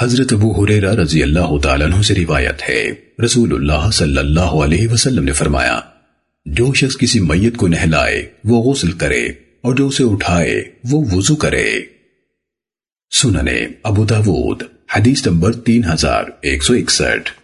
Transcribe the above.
حضرت ابو حریرہ رضی اللہ تعالیٰ عنہ سے روایت ہے۔ رسول اللہ صلی اللہ علیہ وسلم نے فرمایا، جو شخص کسی میت کو نہلائے، وہ غسل کرے، اور جو اسے اٹھائے، وہ وضو کرے۔ سننے ابو داود، حدیث نمبر تین ہزار ایک سو اکسٹھ۔